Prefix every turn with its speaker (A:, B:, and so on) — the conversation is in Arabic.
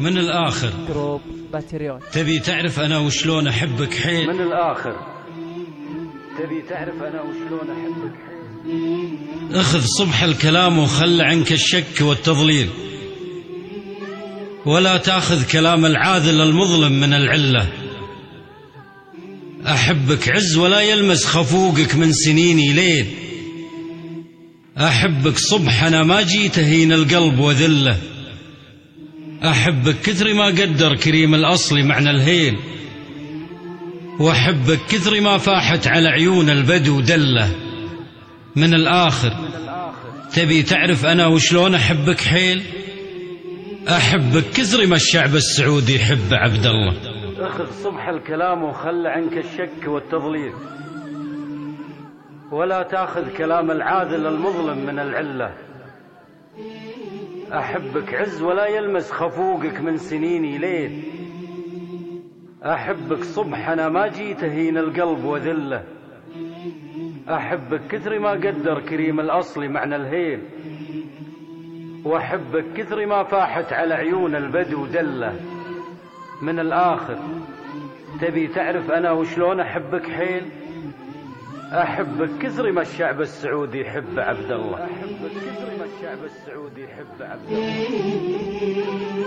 A: من الآخر؟
B: باتريون.
A: تبي تعرف أنا وشلون أحبك حيل؟
C: من الآخر؟ تبي تعرف أنا وشلون أحبك حيل؟
A: اخذ صبح الكلام وخل عنك الشك والتضليل. ولا تاخذ كلام العاذل المظلم من العلة. أحبك عز ولا يلمس خفوقك من سنيني ليل أحبك صبح أنا ما جيت اهين القلب وذلة. أحبك كثر ما قدر كريم الأصل معنى الهيل وأحبك كثر ما فاحت على عيون البدو دله من الآخر تبي تعرف أنا وشلون أحبك حيل؟ أحبك كثر ما الشعب السعودي يحب عبد الله.
C: اخذ صبح الكلام وخل عنك الشك والتضليل. ولا تأخذ كلام العاذل المظلم من العلة. أحبك عز ولا يلمس خفوقك من سنيني ليل أحبك صبح أنا ما جيت اهين القلب وذلة. أحبك كثر ما قدر كريم الأصل معنى الهيل. وأحبك كثر ما فاحت على عيون البدو دلة. من الآخر. تبي تعرف أنا وشلون أحبك حيل؟ أحبك كثر ما الشعب السعودي يحب عبد الله. أحبك كثر ما الشعب السعودي يحب عبد الله.